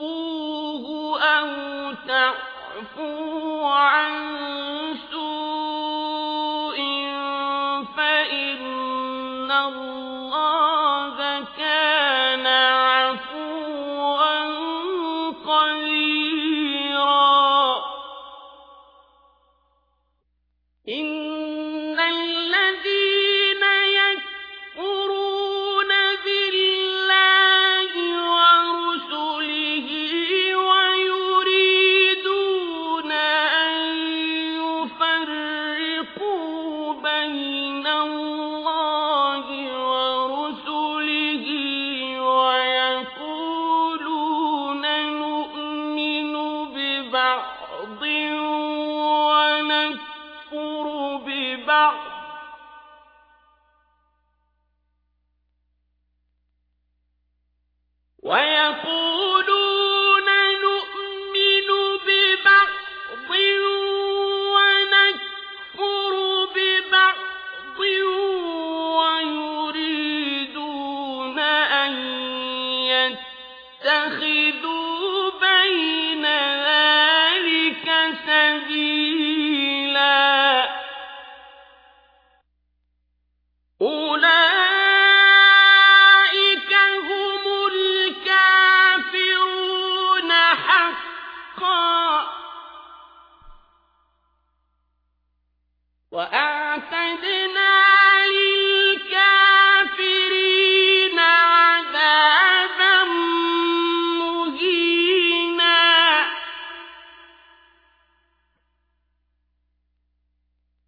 تُخْفُوهُ أَوْ تَعْفُوا عَنْ اللَّهَ كَانَ What?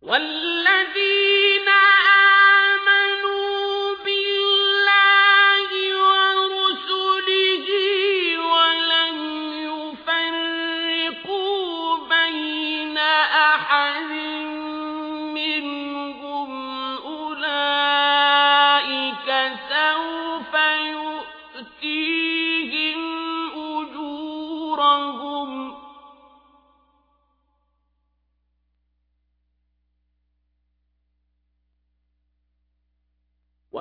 والله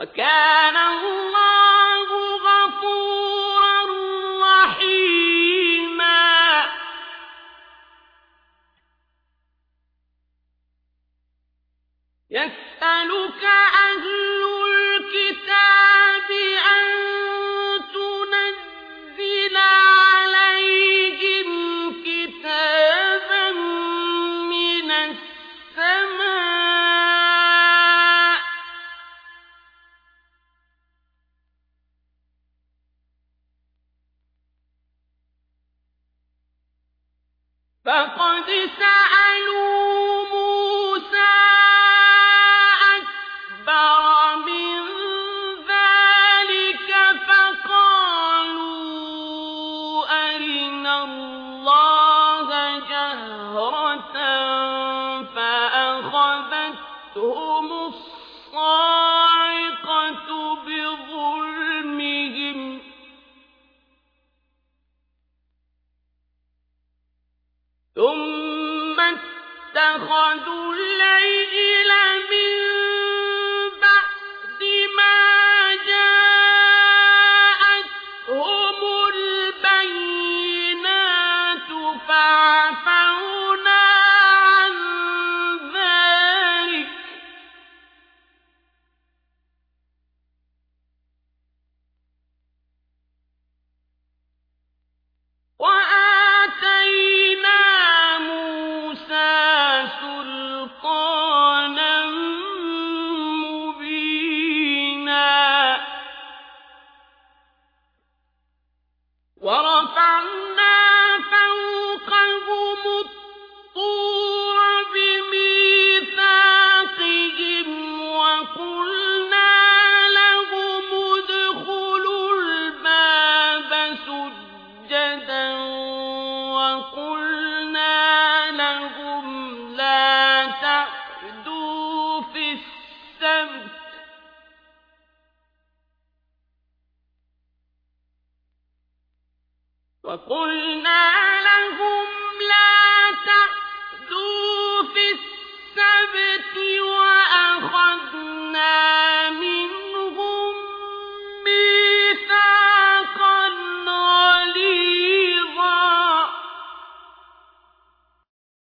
وكان الله غفورا رحيما. يسألك فقد سأل وقلنا لهم لا تعدوا في السبت. وقلنا في السبت وأخذ